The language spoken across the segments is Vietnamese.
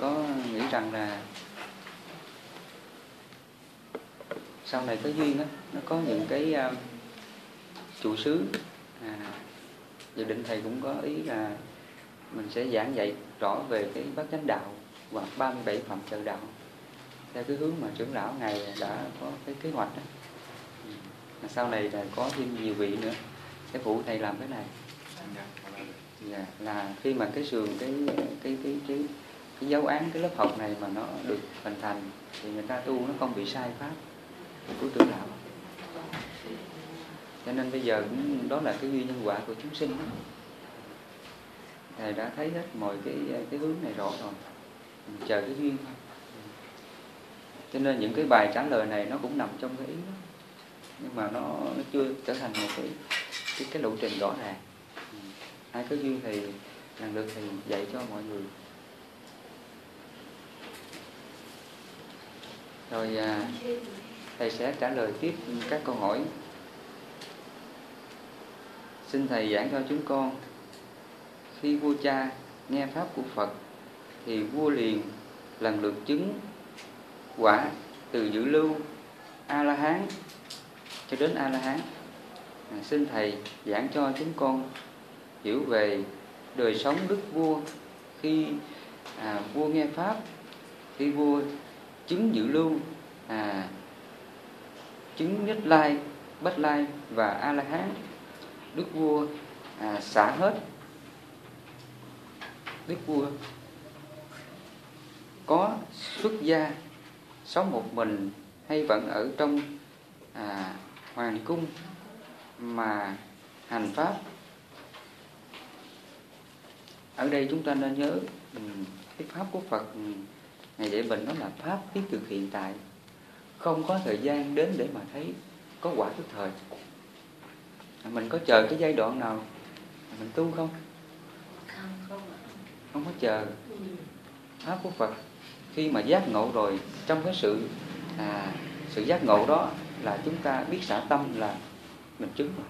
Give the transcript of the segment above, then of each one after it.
có nghĩ rằng là sau này có duyên á nó có những cái uh, chủ xứ à, dự định thầy cũng có ý là mình sẽ giảng dạy rõ về cái bát chánh đạo và 37 phẩm trợ đạo theo cái hướng mà trưởng lão ngài đã có cái kế hoạch đó. Ừ. sau này là có thêm nhiều vị nữa sẽ phụ thầy làm cái này dạ, là khi mà cái sườn cái cái cái cái cái dấu án cái lớp học này mà nó được hình thành thì người ta tu nó không bị sai pháp của trưởng đạo. Cho nên bây giờ cũng đó là cái duy nhân quả của chúng sinh đó. thầy đã thấy hết mọi cái cái hướng này rõ rồi. Mình chờ cái duyên thôi. Cho nên những cái bài trả lời này nó cũng nằm trong cái ý đó. Nhưng mà nó nó chưa trở thành một cái cái, cái lộ trình rõ ràng. Ai có duyên thì lần lượt thì dạy cho mọi người. Rồi à, thầy sẽ trả lời tiếp các câu hỏi. Xin thầy giảng cho chúng con. Khi vua cha nghe pháp của phật thì vua liền lần lượt chứng quả từ dự lưu a la hán cho đến a la hán à, xin thầy giảng cho chúng con hiểu về đời sống đức vua khi à, vua nghe pháp khi vua chứng dự lưu à, chứng nhất lai bất lai và a la hán đức vua à, xả hết. Đức vua có xuất gia sống một mình hay vẫn ở trong à, hoàng cung mà hành pháp. Ở đây chúng ta nên nhớ ừ, cái pháp của Phật ừ, ngày dạy mình đó là pháp thiết thực hiện tại. Không có thời gian đến để mà thấy có quả tức thời. Mình có chờ cái giai đoạn nào? Mình tu không? Không không không có chờ. Pháp của Phật khi mà giác ngộ rồi trong cái sự à, sự giác ngộ đó là chúng ta biết xả tâm là mình chứng. Rồi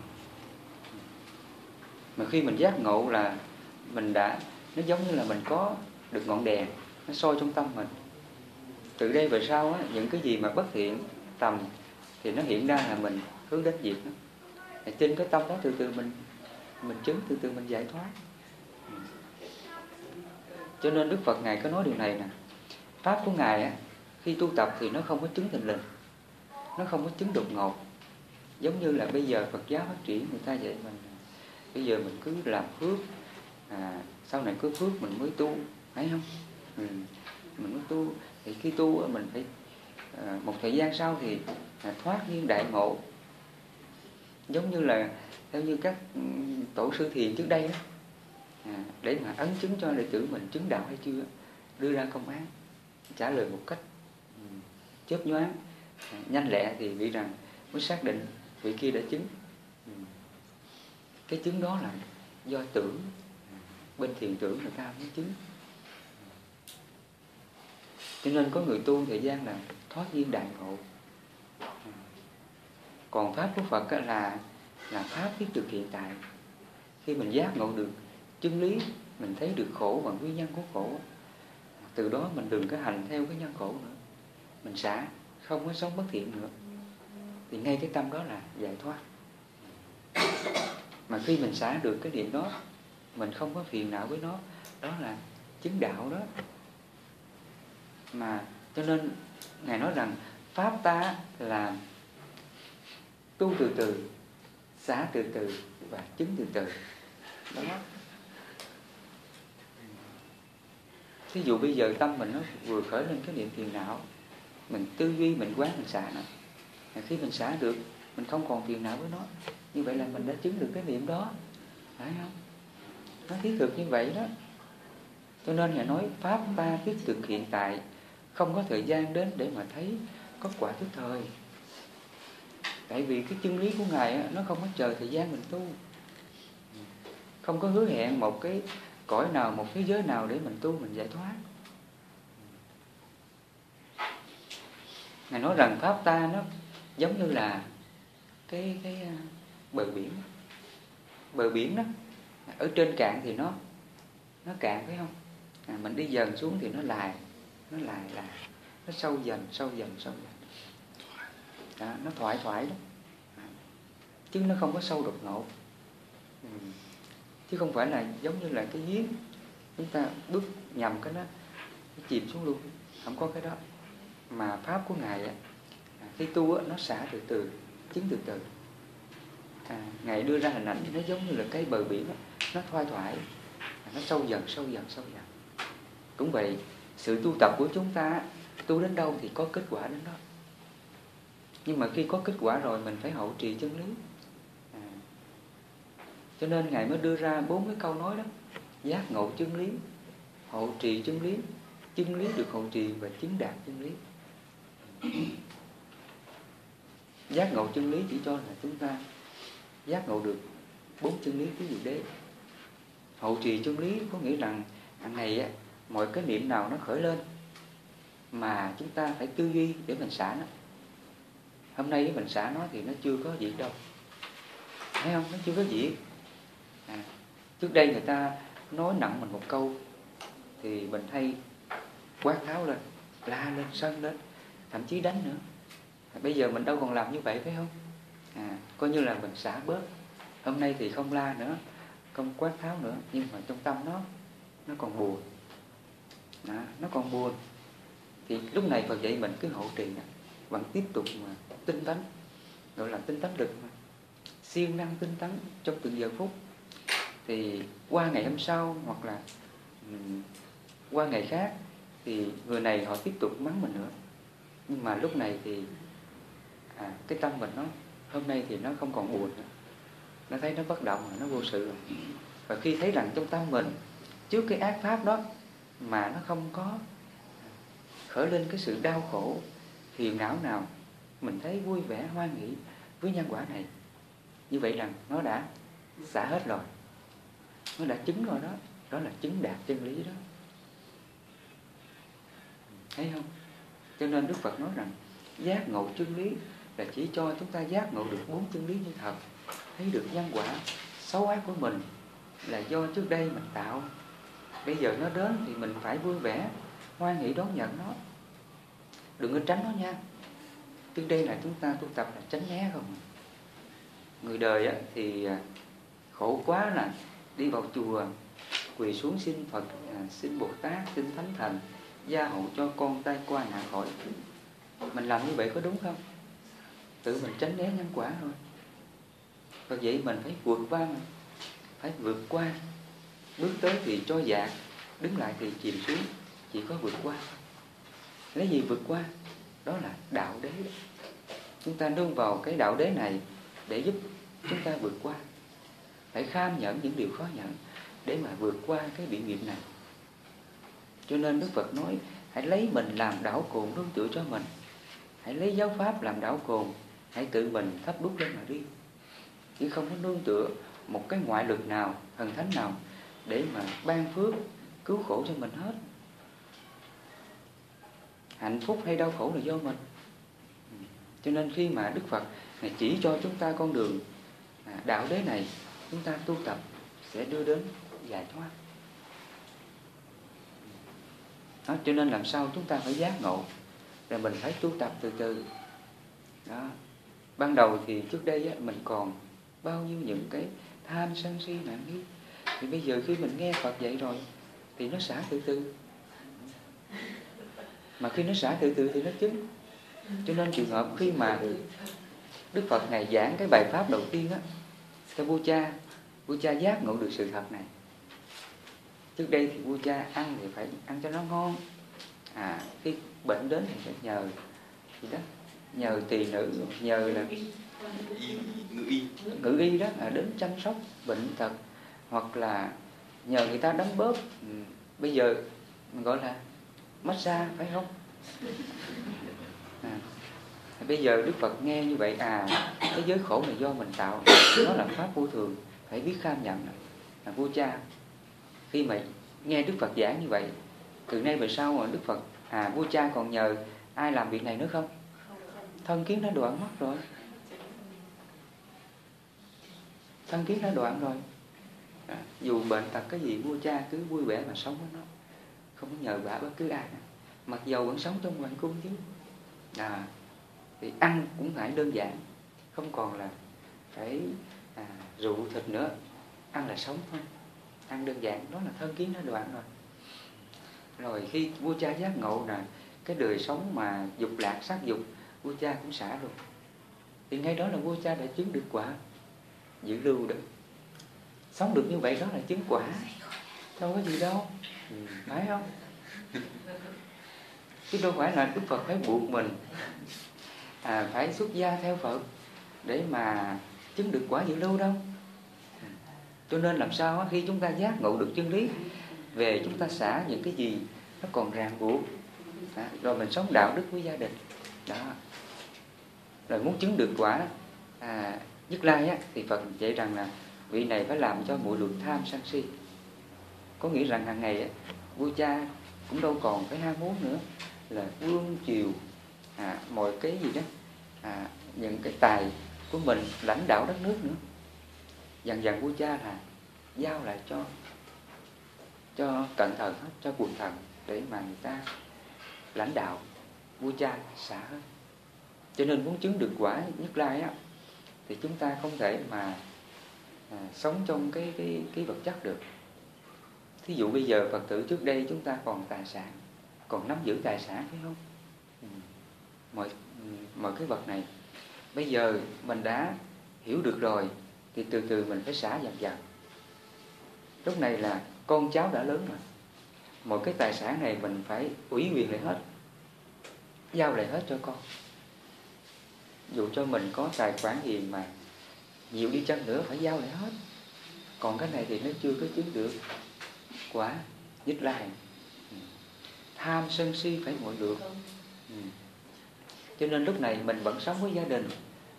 mà khi mình giác ngộ là mình đã nó giống như là mình có được ngọn đèn nó soi trong tâm mình từ đây về sau á, những cái gì mà bất thiện tầm thì nó hiện ra là mình hướng đến việc đó. trên cái tâm đó từ từ mình mình chứng từ từ mình giải thoát cho nên Đức Phật Ngài có nói điều này nè Pháp của Ngài á, khi tu tập thì nó không có chứng thành lình Nó không có chứng đột ngột Giống như là bây giờ Phật giáo phát triển người ta dạy mình Bây giờ mình cứ làm phước à, Sau này cứ phước mình mới tu Thấy không? Ừ. Mình mới tu thì khi tu mình phải à, Một thời gian sau thì à, thoát nhiên đại ngộ. Giống như là Theo như các ừ, tổ sư thiền trước đây đó à, Để mà ấn chứng cho đệ tử mình chứng đạo hay chưa Đưa ra công án trả lời một cách ừ, chớp nhoáng à, nhanh lẹ thì bị rằng mới xác định vị kia đã chứng. Ừ. Cái chứng đó là do tưởng bên thiền tưởng người ta mới chứng cho nên có người tu thời gian là thoát nhiên đại ngộ. Còn pháp của Phật là là pháp biết thực hiện tại. Khi mình giác ngộ được chân lý, mình thấy được khổ và nguyên nhân của khổ, từ đó mình đừng có hành theo cái nhân khổ nữa. Mình xả, không có sống bất thiện nữa. Thì ngay cái tâm đó là giải thoát. Mà khi mình xả được cái điểm đó, mình không có phiền não với nó, đó là chứng đạo đó mà cho nên ngài nói rằng pháp ta là tu từ từ xả từ từ và chứng từ từ. Đó. Thí dụ bây giờ tâm mình nó vừa khởi lên cái niệm phiền não Mình tư duy, mình quán, mình xả nó. Khi mình xả được Mình không còn phiền não với nó. Như vậy là mình đã chứng được cái niệm đó. Phải không? Nó thiết thực như vậy đó. Cho nên Ngài nói Pháp ta thiết thực hiện tại không có thời gian đến để mà thấy Có quả tức thời Tại vì cái chân lý của Ngài Nó không có chờ thời gian mình tu. Không có hứa hẹn một cái cõi nào một thế giới nào để mình tu mình giải thoát. Ngài nói rằng pháp ta nó giống như là cái cái à, bờ biển. Bờ biển đó ở trên cạn thì nó nó cạn phải không? À, mình đi dần xuống thì nó lại nó lại là nó sâu dần sâu dần sâu dần. Đó, nó thoải thoải đó. Chứ nó không có sâu đột ngột. Ừ. chứ không phải là giống như là cái giếng. Chúng ta bước nhầm cái nó, nó chìm xuống luôn. Không có cái đó. Mà pháp của ngài á khi tu á, nó xả từ từ chứng từ từ. À, ngài đưa ra hình ảnh nó giống như là cái bờ biển á, nó thoai thoải nó sâu dần sâu dần sâu dần. Cũng vậy sự tu tập của chúng ta tu đến đâu thì có kết quả đến đó. Nhưng mà khi có kết quả rồi mình phải hậu trì chân lý. À. cho nên ngài mới đưa ra bốn cái câu nói đó. Giác ngộ chân lý hậu trì chân lý chân lý được hậu trì và chứng đạt chân lý. Giác ngộ chân lý chỉ cho là chúng ta giác ngộ được bốn chân lý của diệu đế hậu trì chân lý có nghĩa rằng hàng ngày á, mọi cái niệm nào nó khởi lên mà chúng ta phải tư duy để mình xả nó. Hôm nay mình xả nó thì nó chưa có gì đâu. Thấy không? Nó chưa có gì à, trước đây người ta nói nặng mình một câu thì mình hay quát tháo lên la lên sân lên thậm chí đánh nữa. À, bây giờ mình đâu còn làm như vậy phải không? À, coi như là mình xả bớt. Hôm nay thì không la nữa không quát tháo nữa nhưng mà trong tâm nó nó còn buồn đó, nó còn buồn. Thì lúc này Phật dạy mình cứ hỗ trì vẫn tiếp tục mà tinh tấn gọi là tinh tấn lực mà. Siêng năng tinh tấn trong từng giờ phút. Thì qua ngày hôm sau hoặc là um, qua ngày khác thì người này họ tiếp tục mắng mình nữa. Nhưng mà lúc này thì à, cái tâm mình nó hôm nay thì nó không còn buồn nữa. Nó thấy nó bất động rồi nó vô sự. Rồi và khi thấy rằng trong tâm mình trước cái ác pháp đó mà nó không có khởi lên cái sự đau khổ, phiền não nào, mình thấy vui vẻ hoan nghỉ với nhân quả này. Như vậy rằng nó đã xả hết rồi. Nó đã chứng rồi đó. Đó là chứng đạt chân lý đó. Thấy không? Cho nên đức phật nói rằng, giác ngộ chân lý là chỉ cho chúng ta giác ngộ được bốn chân lý như thật. Thấy được nhân quả, xấu ác của mình là do trước đây mình tạo bây giờ nó đến thì mình phải vui vẻ hoan hỷ đón nhận nó. Đừng có tránh nó nha. Trước đây là chúng ta tu tập là tránh né không? Người đời á, thì à, khổ quá là đi vào chùa quỳ xuống xin Phật à, xin Bồ Tát xin Thánh Thần gia hộ cho con tay qua nạn khỏi. Mình làm như vậy có đúng không? Tự mình tránh né nhân quả thôi. Và vậy mình phải vượt qua mình phải vượt qua bước tới thì cho dạt đứng lại thì chìm xuống, chỉ có vượt qua. Lấy gì vượt qua? Đó là đạo đế chúng ta nương vào cái đạo đế này để giúp chúng ta vượt qua. Phải kham nhận những điều khó nhận để mà vượt qua cái bị nghiệp này. Cho nên Đức Phật nói, hãy lấy mình làm đảo cồn nương tựa cho mình. Hãy lấy giáo pháp làm đảo cồn, hãy tự mình thắp đúc lên mà đi. Chứ không có nương tựa một cái ngoại lực nào, thần thánh nào để mà ban phước cứu khổ cho mình hết. Hạnh phúc hay đau khổ là do mình. Cho nên khi mà Đức Phật này chỉ cho chúng ta con đường à, đạo đế này chúng ta tu tập sẽ đưa đến giải thoát. Đó, cho nên làm sao chúng ta phải giác ngộ rồi mình phải tu tập từ từ. Đó. Ban đầu thì trước đây á, mình còn bao nhiêu những cái tham sân si mạng nghi thì bây giờ khi mình nghe Phật dạy rồi thì nó xả từ từ. Mà khi nó xả từ từ thì nó chứng. Cho nên trường hợp khi mà Đức Phật Ngài giảng cái bài pháp đầu tiên á cho vua cha vua cha giác ngộ được sự thật này. Trước đây thì vua cha ăn thì phải ăn cho nó ngon. À khi bệnh đến thì phải nhờ gì đó? Nhờ tỳ nữ nhờ là ngự y ngự y. Đó là đến chăm sóc bệnh tật hoặc là nhờ người ta đóng bóp. Ừ, bây giờ mình gọi là massage phải không? À, bây giờ Đức Phật nghe như vậy à cái giới khổ là do mình tạo nó là pháp vô thường phải biết kham nhận là vua cha. Khi mà nghe Đức Phật giảng như vậy từ nay về sau mà Đức Phật à vua cha còn nhờ ai làm việc này nữa không? Thân kiến đã đoạn mất rồi. Thân kiến đã đoạn rồi à, dù bệnh tật cái gì vua cha cứ vui vẻ mà sống với nó. Không có nhờ vả bất cứ ai nữa. mặc dầu vẫn sống trong hoàng cung chứ. À, thì ăn cũng phải đơn giản. Không còn là phải à, rượu thịt nữa. Ăn là sống thôi. Ăn đơn giản. Đó là thân kiến nó đoạn rồi rồi khi vua cha giác ngộ là cái đời sống mà dục lạc sát dục vua cha cũng xả luôn. Thì ngay đó là vua cha đã chứng được quả giữ lưu được sống được như vậy đó là chứng quả. Đâu có gì đâu. Ừ, phải không? Chứ đâu phải là đức phật phải buộc mình à, phải xuất gia theo phật để mà chứng được quả dự lưu đâu. Cho nên làm sao khi chúng ta giác ngộ được chân lý về chúng ta xả những cái gì nó còn ràng buộc rồi mình sống đạo đức với gia đình. Đó. Rồi muốn chứng được quả à, nhất lai á, thì Phật dạy rằng là vị này phải làm cho muội lượng tham sân si. Có nghĩa rằng hàng ngày á, vua cha cũng đâu còn cái ham muốn nữa. Là vương chiều à, mọi cái gì đó à, những cái tài của mình lãnh đạo đất nước nữa. Dần dần vua cha là giao lại cho cho cẩn thận hết cho quần thần để mà người ta lãnh đạo vua cha xả hết cho nên muốn chứng được quả nhất lai á thì chúng ta không thể mà à, sống trong cái cái cái vật chất được. Thí dụ bây giờ phật tử trước đây chúng ta còn tài sản còn nắm giữ tài sản phải không? Ừ. Mọi mọi cái vật này bây giờ mình đã hiểu được rồi thì từ từ mình phải xả dần dần. Lúc này là con cháu đã lớn rồi. Mọi cái tài sản này mình phải ủy quyền lại hết giao lại hết cho con. Dù cho mình có tài khoản gì mà nhiều đi chăng nữa phải giao lại hết. Còn cái này thì nó chưa có chứng được. Quả dứt lai tham sân si phải mọi được. Ừ. cho nên lúc này mình vẫn sống với gia đình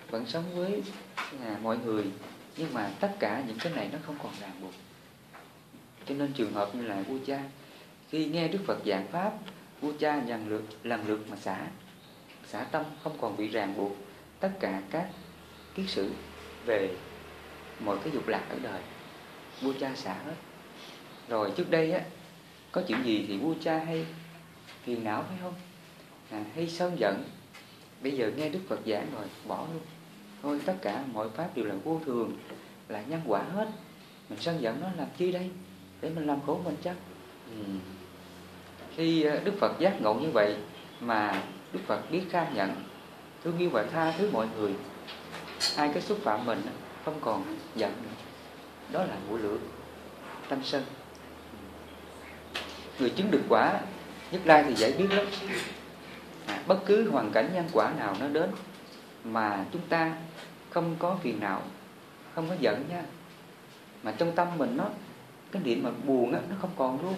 vẫn sống với à, mọi người. Nhưng mà tất cả những cái này nó không còn ràng buộc. Cho nên trường hợp như là vua cha khi nghe đức phật giảng pháp vua cha lần lượt lần lượt mà xả xả tâm không còn bị ràng buộc. Tất cả các kiết sử về mọi cái dục lạc ở đời. Vua cha xả hết. Rồi trước đây á có chuyện gì thì vua cha hay phiền não phải không? À, hay sân giận. Bây giờ nghe đức phật giảng rồi bỏ luôn. Thôi tất cả mọi pháp đều là vô thường là nhân quả hết. Mình sân giận nó làm chi đây? Để mình làm khổ mình chắc. Ừ. khi ờ, đức phật giác ngộ như vậy mà đức phật biết khai nhận thương yêu và tha thứ mọi người ai cái xúc phạm mình không còn giận nữa. Đó là mũi lửa tâm sân. Người chứng được quả nhất lai thì dễ biết lắm. À, bất cứ hoàn cảnh nhân quả nào nó đến mà chúng ta không có phiền não không có giận nha. Mà trong tâm mình nó cái điểm mà buồn á nó không còn luôn.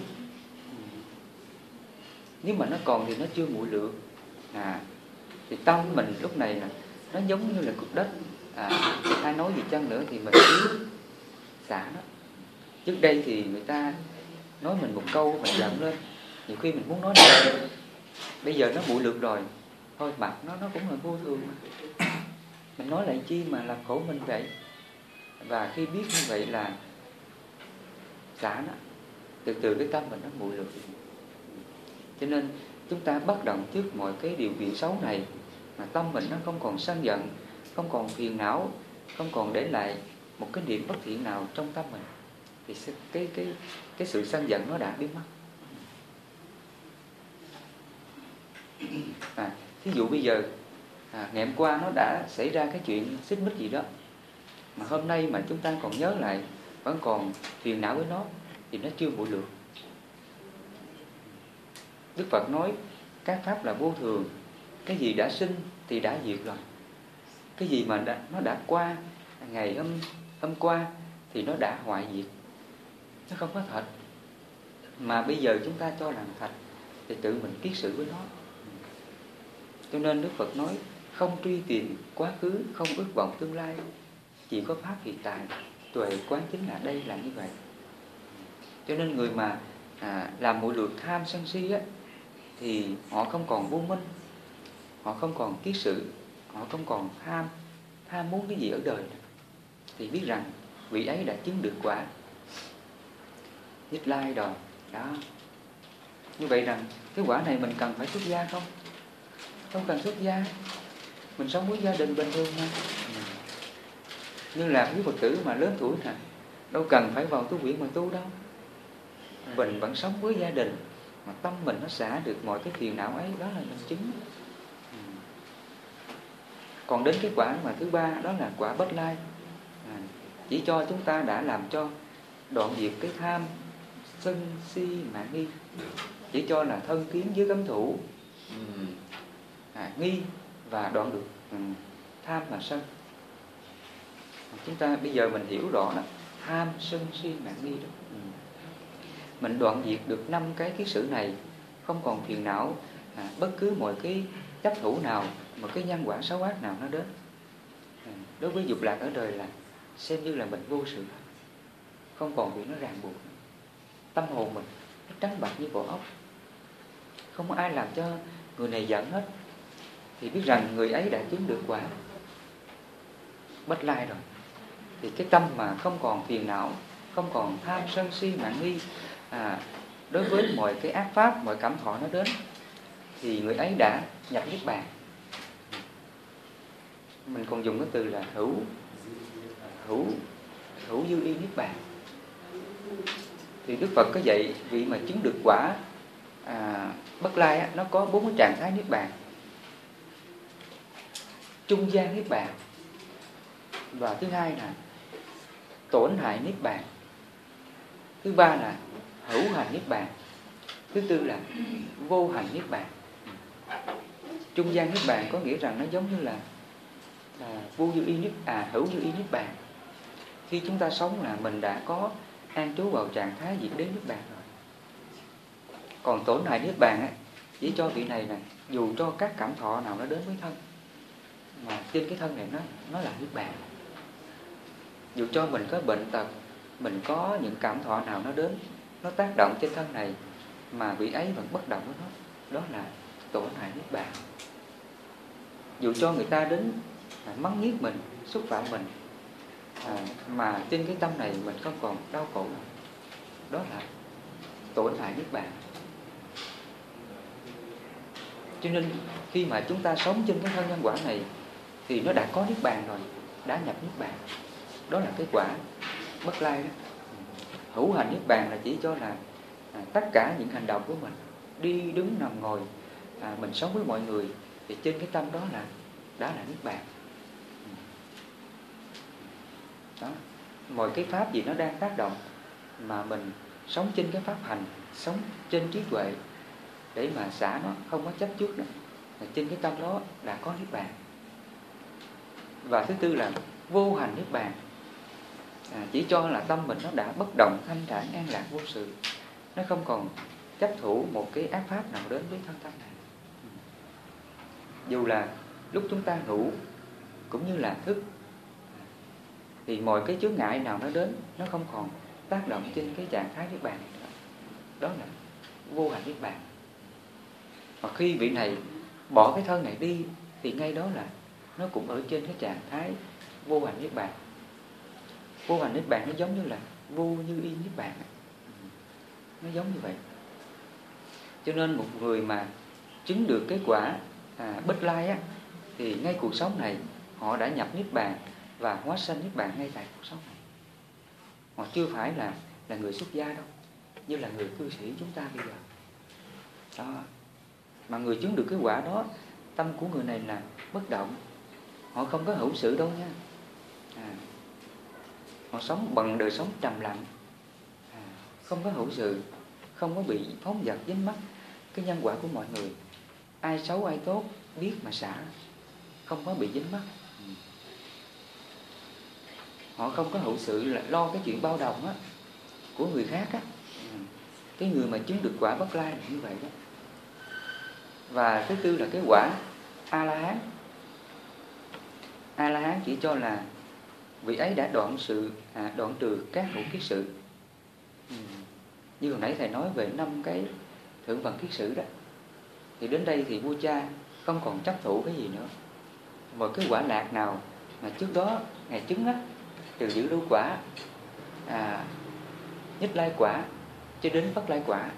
Nếu mà nó còn thì nó chưa nguội lượng à thì tâm mình lúc này là nó giống như là cục đất à, ai nói gì chăng nữa thì mình cứ xả nó. Trước đây thì người ta nói mình một câu mình giận lên. Nhiều khi mình muốn nói lại bây giờ nó bụi lượt rồi. Thôi mặt nó nó cũng là vô thường. Mà mình nói lại chi mà làm khổ mình vậy? Và khi biết như vậy là xả nó. Từ từ cái tâm mình nó bụi lượt. Cho nên chúng ta bất động trước mọi cái điều kiện xấu này mà tâm mình nó không còn sân giận không còn phiền não không còn để lại một cái điểm bất thiện nào trong tâm mình. Thì cái cái cái sự sân giận nó đã biến mất. À, thí dụ bây giờ à, ngày hôm qua nó đã xảy ra cái chuyện xích mích gì đó mà hôm nay mà chúng ta còn nhớ lại vẫn còn phiền não với nó thì nó chưa bụi lượng Đức Phật nói các pháp là vô thường cái gì đã sinh thì đã diệt rồi cái gì mà đã, nó đã qua ngày hôm hôm qua thì nó đã hoại diệt. Nó không có thật. Mà bây giờ chúng ta cho rằng thật thì tự mình kiết sự với nó. Cho nên Đức Phật nói không truy tìm quá khứ không ước vọng tương lai chỉ có pháp hiện tại tuệ quán chính là đây là như vậy. Cho nên người mà à, làm mũi lượt tham sân si á thì họ không còn vô minh họ không còn kiết sự họ không còn tham tham muốn cái gì ở đời thì biết rằng vị ấy đã chứng được quả. Nhất lai rồi đó. Như vậy rằng cái quả này mình cần phải xuất gia không? Không cần xuất gia. Mình sống với gia đình bình thường mà. Ừ. như là quý phật tử mà lớn tuổi nè đâu cần phải vào tu viện mà tu đâu. Mình vẫn sống với gia đình mà tâm mình nó xả được mọi cái phiền não ấy đó là mình chứng. ừ còn đến cái quả mà thứ ba đó là quả bất lai. À, chỉ cho chúng ta đã làm cho đoạn diệt cái tham sân si mạng nghi. Chỉ cho là thân kiến dưới cấm thủ. À, nghi và đoạn được ừ, tham và sân. Chúng ta bây giờ mình hiểu rõ là tham sân si mạng nghi đó. Ừ. mình đoạn diệt được năm cái ký sự này không còn phiền não à, bất cứ mọi cái chấp thủ nào một cái nhân quả xấu ác nào nó đến? Ừ, đối với dục lạc ở đời là xem như là mình vô sự. Không còn bị nó ràng buộc. Tâm hồn mình nó trắng bạch như bộ ốc. Không có ai làm cho người này giận hết. Thì biết rằng người ấy đã chứng được quả. Bất lai rồi. Thì cái tâm mà không còn phiền não không còn tham sân si mạng nghi à, đối với mọi cái ác pháp mọi cảm thọ nó đến thì người ấy đã nhập niết bàn mình còn dùng cái từ là hữu. Hữu hữu dư y niết bàn. Thì đức phật có dạy vị mà chứng được quả à, bất lai á, nó có bốn cái trạng thái niết bàn. Trung gian niết bàn và thứ hai là tổn hại niết bàn. Thứ ba là hữu hành niết bàn. Thứ tư là vô hành niết bàn. Trung gian niết bàn có nghĩa rằng nó giống như là, à, vô dư y nhất à hữu dư y nhất bàn. Khi chúng ta sống là mình đã có an trú vào trạng thái diễn đến nhất bàn rồi. Còn tổn hại niết bàn ấy, chỉ cho vị này này dù cho các cảm thọ nào nó đến với thân mà trên cái thân này nó nó là niết bàn. Dù cho mình có bệnh tật mình có những cảm thọ nào nó đến nó tác động trên thân này mà vị ấy vẫn bất động với nó đó là tổn hại niết bàn. Dù cho người ta đến mắng nhiếc mình xúc phạm mình. À, mà trên cái tâm này mình không còn đau khổ nữa. Đó là tổn hại niết bàn. Cho nên khi mà chúng ta sống trên cái thân nhân quả này thì nó đã có niết bàn rồi đã nhập niết bàn. Đó là cái quả bất lai đó. Hữu hành niết bàn là chỉ cho là à, tất cả những hành động của mình đi đứng nằm ngồi à, mình sống với mọi người thì trên cái tâm đó là đã là niết bàn. Đó. Mọi cái pháp gì nó đang tác động mà mình sống trên cái pháp hành sống trên trí tuệ để mà xả nó không có chấp trước nữa là trên cái tâm đó đã có niết bàn. Và thứ tư là vô hành niết bàn. À, chỉ cho là tâm mình nó đã bất động thanh thản an lạc vô sự. Nó không còn chấp thủ một cái ác pháp nào đến với thân tâm này. Ừ. Dù là lúc chúng ta ngủ cũng như là thức thì mọi cái chướng ngại nào nó đến nó không còn tác động trên cái trạng thái niết bàn đó là vô hành niết bàn. Mà khi vị này bỏ cái thân này đi thì ngay đó là nó cũng ở trên cái trạng thái vô hành niết bàn. Vô hành niết bàn nó giống như là vô như y niết bàn. Nó giống như vậy. Cho nên một người mà chứng được cái quả à, bất lai á thì ngay cuộc sống này họ đã nhập niết bàn và hóa sanh niết bàn ngay tại cuộc sống này. Họ chưa phải là là người xuất gia đâu như là người cư sĩ chúng ta bây giờ. Đó. Mà người chứng được cái quả đó tâm của người này là bất động. Họ không có hữu sự đâu nha. À, họ sống bằng đời sống trầm lặng. À, không có hữu sự không có bị phóng dật dính mắt cái nhân quả của mọi người. Ai xấu ai tốt biết mà xả không có bị dính mắt họ không có hậu sự là lo cái chuyện bao đồng á của người khác á. Cái người mà chứng được quả bất lai là như vậy đó. Và thứ tư là cái quả a la hán a la hán chỉ cho là vị ấy đã đoạn sự à, đoạn trừ các hữu kiết sự. Ừ. như hồi nãy thầy nói về năm cái thượng phần kiết sử đó. Thì đến đây thì vua cha không còn chấp thủ cái gì nữa. Một cái quả lạc nào mà trước đó ngày chứng á từ giữ lưu quả à, nhất lai quả cho đến bất lai quả.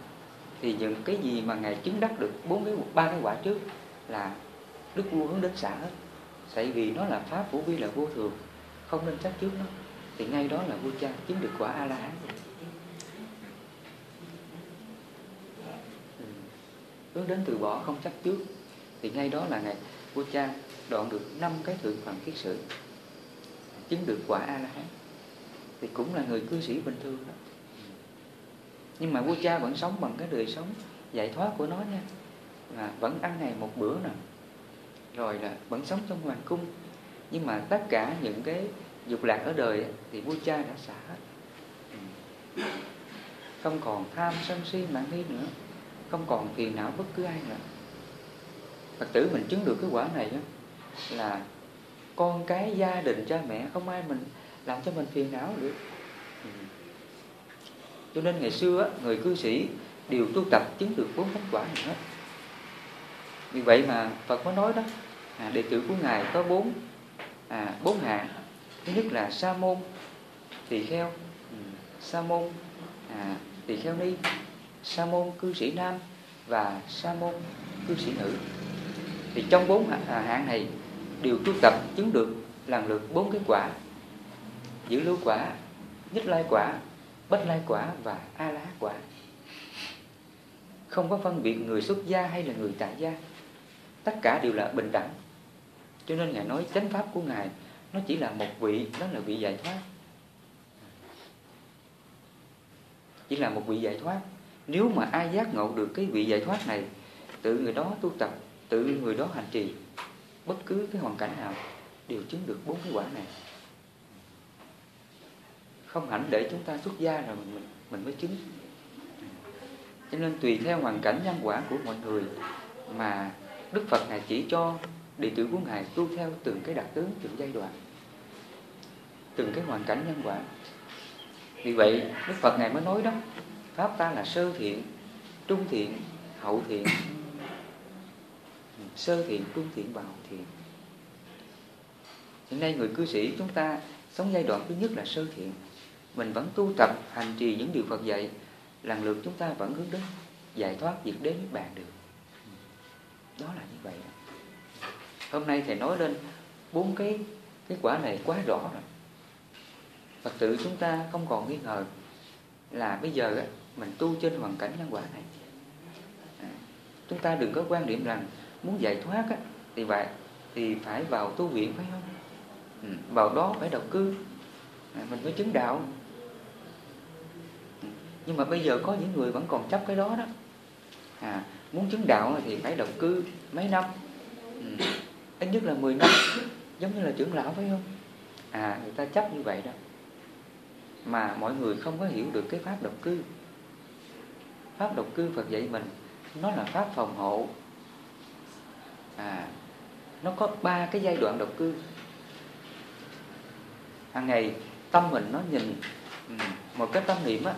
Thì những cái gì mà ngài chứng đắc được bốn cái ba cái quả trước là đức vua hướng đến xả hết. Tại vì nó là pháp phổ vi là vô thường không nên chấp trước nó. Thì ngay đó là vua cha chứng được quả a la hán ừ. hướng đến từ bỏ không chấp trước. Thì ngay đó là ngày vua cha đoạn được năm cái thượng phần kiết sự chứng được quả a la hán thì cũng là người cư sĩ bình thường đó. Nhưng mà vua cha vẫn sống bằng cái đời sống giải thoát của nó nha. Là vẫn ăn ngày một bữa nè rồi là vẫn sống trong hoàng cung. Nhưng mà tất cả những cái dục lạc ở đời thì vua cha đã xả hết. Không còn tham sân si mạng nghi nữa không còn phiền não bất cứ ai nữa. Phật tử mình chứng được cái quả này đó, là con cái gia đình cha mẹ không ai mình làm cho mình phiền não được. Ừ. cho nên ngày xưa người cư sĩ đều tu tập chứng được bốn thánh quả này hết. Vì vậy mà Phật mới nói đó à, đệ tử của ngài có bốn à, bốn hạng. Thứ nhất là sa môn tỳ kheo ừ, sa môn à, tỳ kheo ni sa môn cư sĩ nam và sa môn cư sĩ nữ. Thì trong bốn hạng à, này đều tu tập chứng được lần lượt bốn cái quả. Giữ lưu quả, nhất lai quả, bất lai quả và a lá quả. Không có phân biệt người xuất gia hay là người tại gia. Tất cả đều là bình đẳng. Cho nên ngài nói chánh pháp của ngài, nó chỉ là một vị, đó là vị giải thoát. Chỉ là một vị giải thoát. Nếu mà ai giác ngộ được cái vị giải thoát này, tự người đó tu tập, tự người đó hành trì bất cứ cái hoàn cảnh nào đều chứng được bốn cái quả này. Không hẳn để chúng ta xuất gia rồi mình mình mới chứng. Cho nên tùy theo hoàn cảnh nhân quả của mọi người mà Đức Phật Ngài chỉ cho đệ tử của Ngài tu theo từng cái đặc tướng, từng giai đoạn từng cái hoàn cảnh nhân quả. Vì vậy Đức Phật Ngài mới nói đó Pháp ta là sơ thiện, trung thiện, hậu thiện Sơ thiện, trung thiện và thiện Hiện nay người cư sĩ chúng ta sống giai đoạn thứ nhất là sơ thiện. Mình vẫn tu tập hành trì những điều Phật dạy Lần lượt chúng ta vẫn hướng đến giải thoát diệt đến Niết Bàn được. Đó là như vậy. Hôm nay Thầy nói lên bốn cái cái quả này quá rõ rồi. Phật tử chúng ta không còn nghi ngờ là bây giờ á, mình tu trên hoàn cảnh nhân quả này. À, chúng ta đừng có quan điểm rằng muốn giải thoát á, thì vậy thì phải vào tu viện phải không? Ừ, vào đó phải đầu cư, à, mình mới chứng đạo. Ừ, nhưng mà bây giờ có những người vẫn còn chấp cái đó đó. À, muốn chứng đạo thì phải đầu cư mấy năm, ừ, ít nhất là 10 năm, giống như là trưởng lão phải không? À, người ta chấp như vậy đó mà mọi người không có hiểu được cái pháp độc cư pháp độc cư Phật dạy mình nó là pháp phòng hộ à nó có ba cái giai đoạn độc cư. Hàng ngày tâm mình nó nhìn ừ, một cái tâm niệm á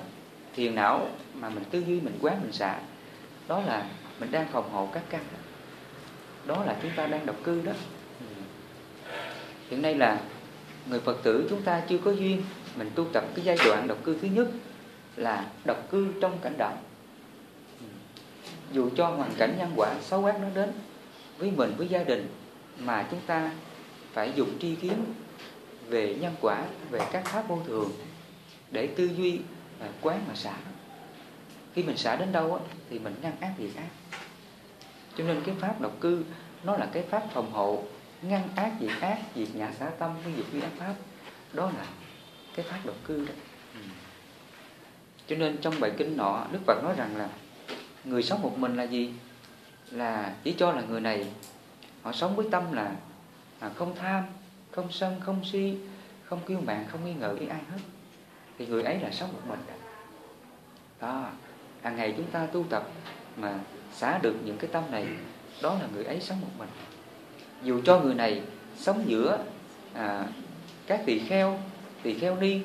thiền não mà mình tư duy mình quán mình xả đó là mình đang phòng hộ các căn đó, đó là chúng ta đang độc cư đó. Ừ. Hiện nay là người Phật tử chúng ta chưa có duyên mình tu tập cái giai đoạn độc cư thứ nhất là độc cư trong cảnh động ừ. dù cho hoàn cảnh nhân quả xấu ác nó đến với mình, với gia đình mà chúng ta phải dùng tri kiến về nhân quả, về các pháp vô thường để tư duy và quán mà xả. Khi mình xả đến đâu thì mình ngăn ác diệt ác. Cho nên cái pháp độc cư, nó là cái pháp phòng hộ, ngăn ác diệt ác, diệt nhà xả tâm với diệt vi ác pháp. Đó là cái pháp độc cư đó. Ừ. cho nên trong bài kinh nọ, Đức Phật nói rằng là người sống một mình là gì? Là chỉ cho là người này họ sống với tâm là, là không tham không sân không si không kiêu mạn không nghi ngờ với ai hết. Thì người ấy là sống một mình. Đó hàng ngày chúng ta tu tập mà xả được những cái tâm này đó là người ấy sống một mình. Dù cho người này sống giữa à, các tỳ kheo tỳ kheo ni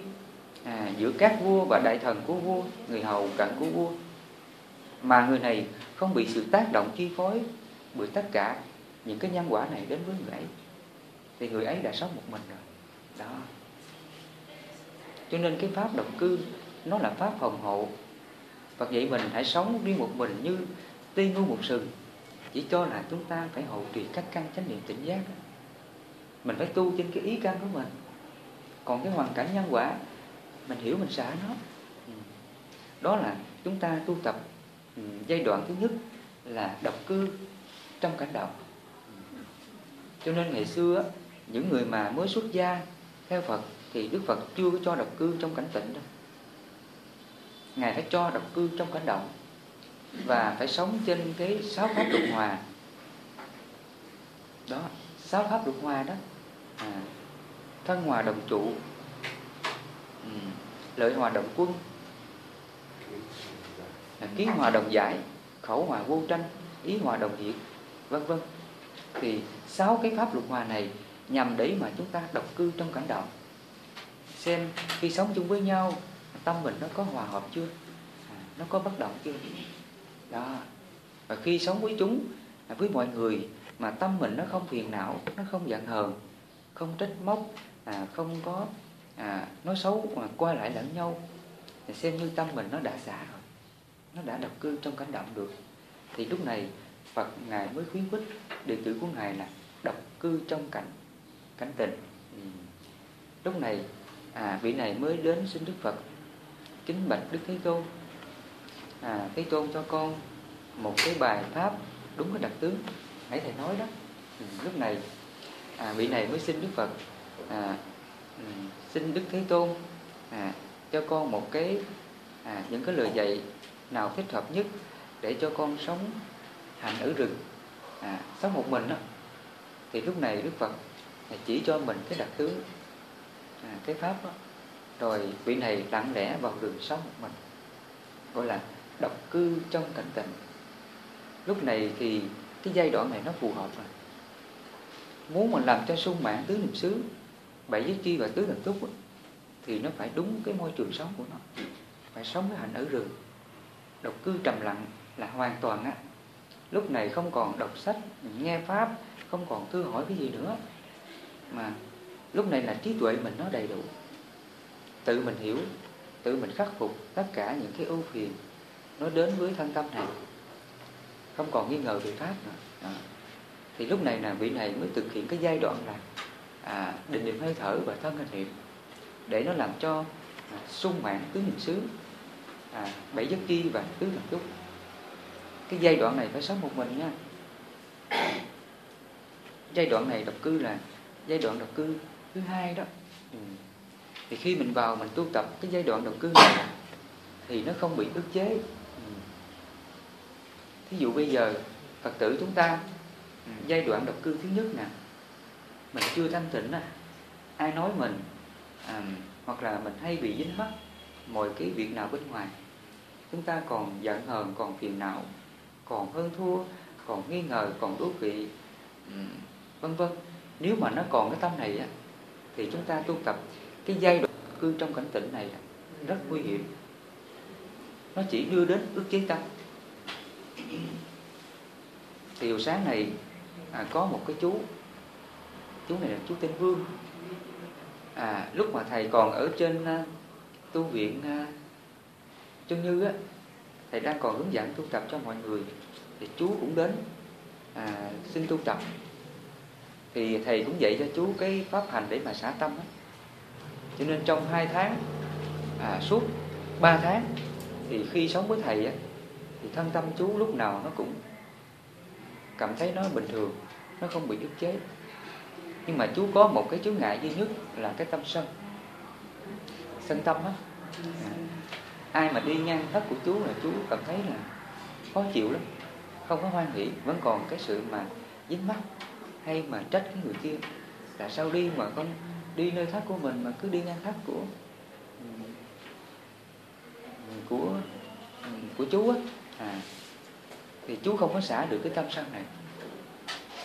à, giữa các vua và đại thần của vua người hầu cận của vua mà người này không bị sự tác động chi phối bởi tất cả những cái nhân quả này đến với người ấy. Thì người ấy đã sống một mình rồi. Đó. Cho nên cái pháp độc cư, nó là pháp phòng hộ. Và vậy mình hãy sống riêng một mình như tiên ngu một sừng. Chỉ cho là chúng ta phải hậu trì các căn chánh niệm tỉnh giác. Mình phải tu trên cái ý căn của mình. Còn cái hoàn cảnh nhân quả, mình hiểu mình xả nó. Ừ. Đó là chúng ta tu tập Ừ, giai đoạn thứ nhất là độc cư trong cảnh động cho nên ngày xưa những người mà mới xuất gia theo Phật thì Đức Phật chưa có cho độc cư trong cảnh tịnh đâu. Ngài phải cho độc cư trong cảnh động và phải sống trên cái sáu pháp luật hòa. Đó sáu pháp luật hòa đó. À, thân hòa đồng trụ ừ, lợi hòa đồng quân à, kiến hòa đồng giải khẩu hòa vô tranh ý hòa đồng diệt vân vân. Thì sáu cái pháp luật hòa này nhằm để mà chúng ta độc cư trong cảnh động xem khi sống chung với nhau tâm mình nó có hòa hợp chưa? À, nó có bất động chưa? Đó. Và khi sống với chúng à, với mọi người mà tâm mình nó không phiền não nó không giận hờn không trách móc à, không có à, nói xấu mà qua lại lẫn nhau thì xem như tâm mình nó đã xả rồi nó đã độc cư trong cảnh động được. Thì lúc này Phật ngài mới khuyến khích đệ tử của ngài là độc cư trong cảnh cảnh tình ừ. lúc này à vị này mới đến xin Đức Phật kính bạch Đức Thế Tôn. À Thế Tôn cho con một cái bài pháp đúng cái đặc tướng. Nãy thầy nói đó. Ừ, lúc này à, vị này mới xin Đức Phật à, ừ, xin Đức Thế Tôn à, cho con một cái à, những cái lời dạy nào thích hợp nhất để cho con sống hành ở rừng. À, sống một mình đó thì lúc này Đức Phật chỉ cho mình cái đặc tướng à, cái pháp đó rồi vị này lặng lẽ vào rừng sống một mình gọi là độc cư trong cảnh tịnh. Lúc này thì cái giai đoạn này nó phù hợp rồi. Muốn mình làm cho sung mãn tứ niệm xứ bảy giới chi và tứ niệm túc thì nó phải đúng cái môi trường sống của nó. Phải sống với hạnh ở rừng độc cư trầm lặng là hoàn toàn á. Lúc này không còn đọc sách nghe pháp không còn thư hỏi cái gì nữa. Mà lúc này là trí tuệ mình nó đầy đủ. Tự mình hiểu tự mình khắc phục tất cả những cái ưu phiền nó đến với thân tâm này. Không còn nghi ngờ về pháp nữa. À. thì lúc này là vị này mới thực hiện cái giai đoạn là à, định niệm hơi thở và thân hình niệm. Để nó làm cho à, sung mãn tứ niệm xứ à, bảy giấc chi và tứ thần túc cái giai đoạn này phải sống một mình nha giai đoạn này độc cư là giai đoạn độc cư thứ hai đó ừ. thì khi mình vào mình tu tập cái giai đoạn độc cư này thì nó không bị ức chế ừ. thí dụ bây giờ phật tử chúng ta ừ, giai đoạn độc cư thứ nhất nè mình chưa thanh tịnh nè ai nói mình à, hoặc là mình hay bị dính mắc mọi cái việc nào bên ngoài. Chúng ta còn giận hờn còn phiền não còn hơn thua còn nghi ngờ còn đố kỵ vân vân. Nếu mà nó còn cái tâm này á thì chúng ta tu tập cái giai đoạn cư trong cảnh tỉnh này rất nguy hiểm. Nó chỉ đưa đến ước chế tâm. Thì sáng này à, có một cái chú chú này là chú tên Vương. À, lúc mà thầy còn ở trên à, tu viện à, uh, Trân Như á thầy đang còn hướng dẫn tu tập cho mọi người. Thì chú cũng đến à, xin tu tập. Thì thầy cũng dạy cho chú cái pháp hành để mà xả tâm á. Cho nên trong hai tháng à, suốt ba tháng thì khi sống với thầy á, thì thân tâm chú lúc nào nó cũng cảm thấy nó bình thường nó không bị ức chế. Nhưng mà chú có một cái chướng ngại duy nhất là cái tâm sân sân tâm á. Dạ. Ai mà đi ngang thất của chú là chú cảm thấy là khó chịu lắm không có hoan hỷ vẫn còn cái sự mà dính mắt hay mà trách cái người kia. Là sao đi mà không đi nơi thất của mình mà cứ đi ngang thất của của của chú á? À, thì chú không có xả được cái tâm sân này.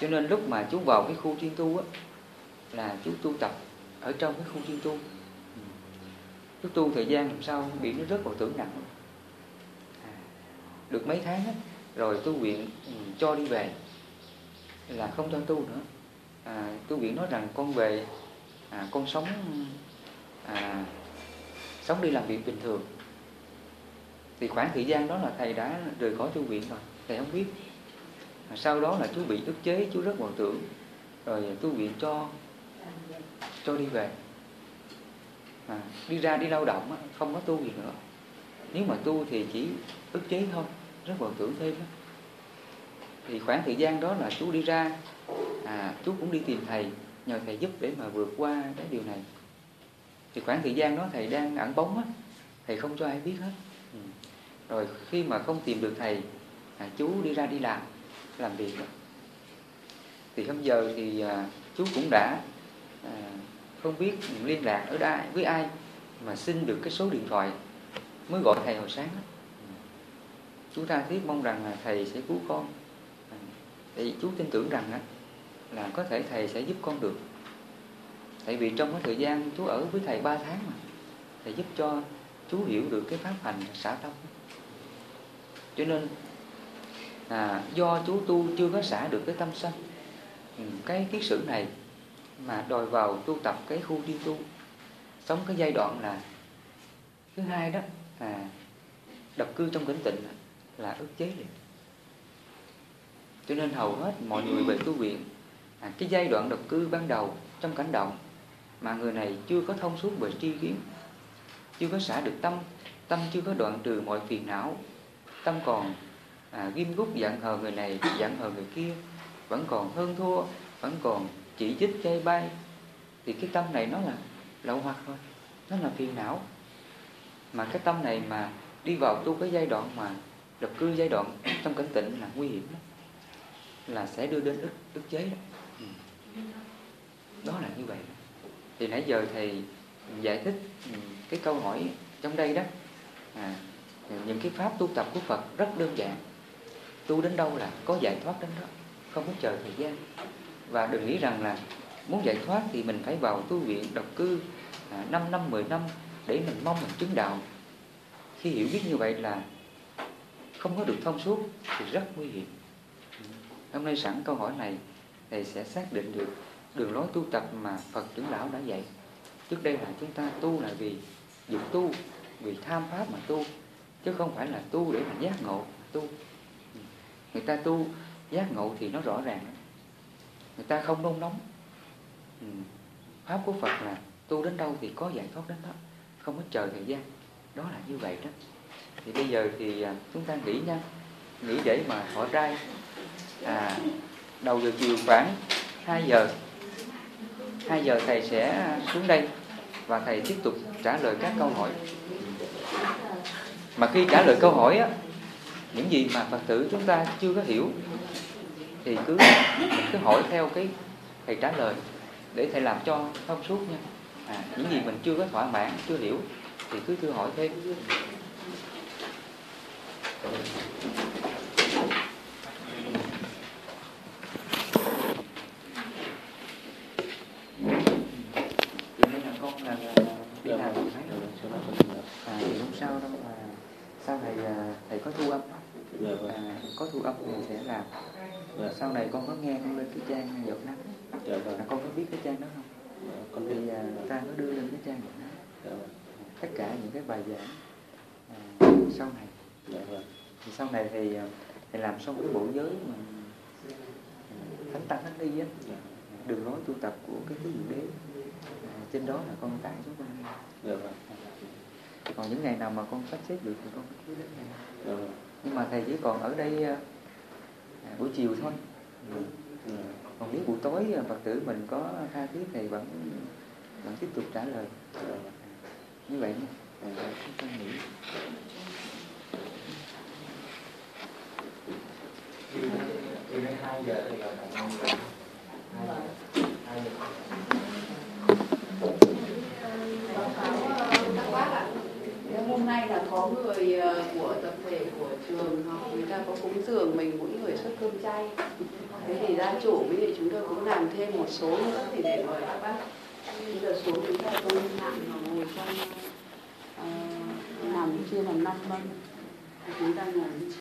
Cho nên lúc mà chú vào cái khu chuyên tu á là chú tu tập ở trong cái khu chuyên tu cứ tu thời gian làm sao bị nó rất vào tưởng nặng. À, được mấy tháng á rồi tu viện ừ, cho đi về. Là không cho tu nữa. À, tu viện nói rằng con về à, con sống à, sống đi làm việc bình thường. Thì khoảng thời gian đó là thầy đã rời khỏi tu viện rồi. Thầy không biết. Sau đó là chú bị ức chế chú rất vọng tưởng. Rồi tu viện cho cho đi về à, đi ra đi lao động không có tu gì nữa nếu mà tu thì chỉ ức chế thôi rất vọng tưởng thêm đó. thì khoảng thời gian đó là chú đi ra à, chú cũng đi tìm thầy nhờ thầy giúp để mà vượt qua cái điều này thì khoảng thời gian đó thầy đang ẩn bóng á thầy không cho ai biết hết ừ. rồi khi mà không tìm được thầy à, chú đi ra đi làm làm việc đó. thì hôm giờ thì à, chú cũng đã à, không biết liên lạc ở đây với ai mà xin được cái số điện thoại mới gọi thầy hồi sáng đó. chú tha thiết mong rằng là thầy sẽ cứu con. Thì chú tin tưởng rằng á, là có thể thầy sẽ giúp con được. Tại vì trong cái thời gian chú ở với thầy 3 tháng mà thầy giúp cho chú hiểu được cái pháp hành xả tâm. Cho nên à, do chú tu chưa có xả được cái tâm sân ừ, cái kiết sử này mà đòi vào tu tập cái khu đi tu. Sống cái giai đoạn là thứ hai đó. à, độc cư trong cảnh tịnh là ức chế liền. Cho nên hầu hết mọi người về tu viện à, cái giai đoạn độc cư ban đầu trong cảnh động mà người này chưa có thông suốt về tri kiến chưa có xả được tâm tâm chưa có đoạn trừ mọi phiền não tâm còn à, ghim gút giận hờ người này giận hờ người kia vẫn còn hơn thua vẫn còn chỉ trích chê bai thì cái tâm này nó là lậu hoặc thôi nó là phiền não. Mà cái tâm này mà đi vào tu cái giai đoạn mà lập cư giai đoạn trong cảnh tịnh là nguy hiểm đó là sẽ đưa đến ức, ức chế đó. Ừ. đó là như vậy. Thì nãy giờ thầy giải thích ừ, cái câu hỏi trong đây đó. À, những cái pháp tu tập của Phật rất đơn giản. Tu đến đâu là có giải thoát đến đó. Không có chờ thời gian và đừng nghĩ rằng là muốn giải thoát thì mình phải vào tu viện độc cư à, 5 năm 10 năm để mình mong mình chứng đạo. Khi hiểu biết như vậy là không có được thông suốt thì rất nguy hiểm. Hôm nay sẵn câu hỏi này thầy sẽ xác định được đường lối tu tập mà Phật trưởng lão đã dạy. Trước đây là chúng ta tu là vì dục tu vì tham pháp mà tu chứ không phải là tu để mà giác ngộ tu. Người ta tu giác ngộ thì nó rõ ràng người ta không nôn nóng. Ừ. pháp của Phật là tu đến đâu thì có giải thoát đến đó không có chờ thời gian. Đó là như vậy đó. Thì bây giờ thì à, chúng ta nghĩ nha. Nghĩ để mà họ trai à, đầu giờ chiều khoảng 2 giờ. 2 giờ thầy sẽ xuống đây và thầy tiếp tục trả lời các câu hỏi. Mà khi trả lời câu hỏi á những gì mà Phật tử chúng ta chưa có hiểu thì cứ cứ hỏi theo cái thầy trả lời để thầy làm cho thông suốt nha. À, những gì mình chưa có thỏa mãn chưa hiểu thì cứ cứ hỏi thêm sau này thầy có thu âm dạ, vâng. à, có thu âm thì sẽ làm dạ. sau này con có nghe con lên cái trang giọt nắng dạ, vâng. à, con có biết cái trang đó không dạ, con thì à, ta có đưa lên cái trang giọt nắng dạ, vâng. tất cả những cái bài giảng à, sau này dạ, vâng. thì sau này thì à, thầy làm xong cái bộ giới mà à, thánh tăng thánh đi á dạ. đường lối tu tập của cái tứ diệu đế à, trên đó là con tải xuống con nghe dạ, vâng còn những ngày nào mà con sắp xếp được thì con cứ đến ngày ừ. nhưng mà thầy chỉ còn ở đây à, buổi chiều thôi. Ừ. còn nếu buổi tối à, phật tử mình có tha thiết thì vẫn vẫn tiếp tục trả lời. Như vậy nha. Ừ, chúng ta nghĩ từ đây giờ thì là 2 giờ. 2 giờ. Hôm nay là có người ờ, của tập thể của trường học người ta có cúng dường mình mỗi người xuất cơm chay. Thế thì gia chủ với thì chúng tôi cũng làm thêm một số nữa thì để mời các bác. Bây giờ xuống chúng ta tôi nặng mà ngồi trong uh, làm chia làm năm mâm chúng ta ngồi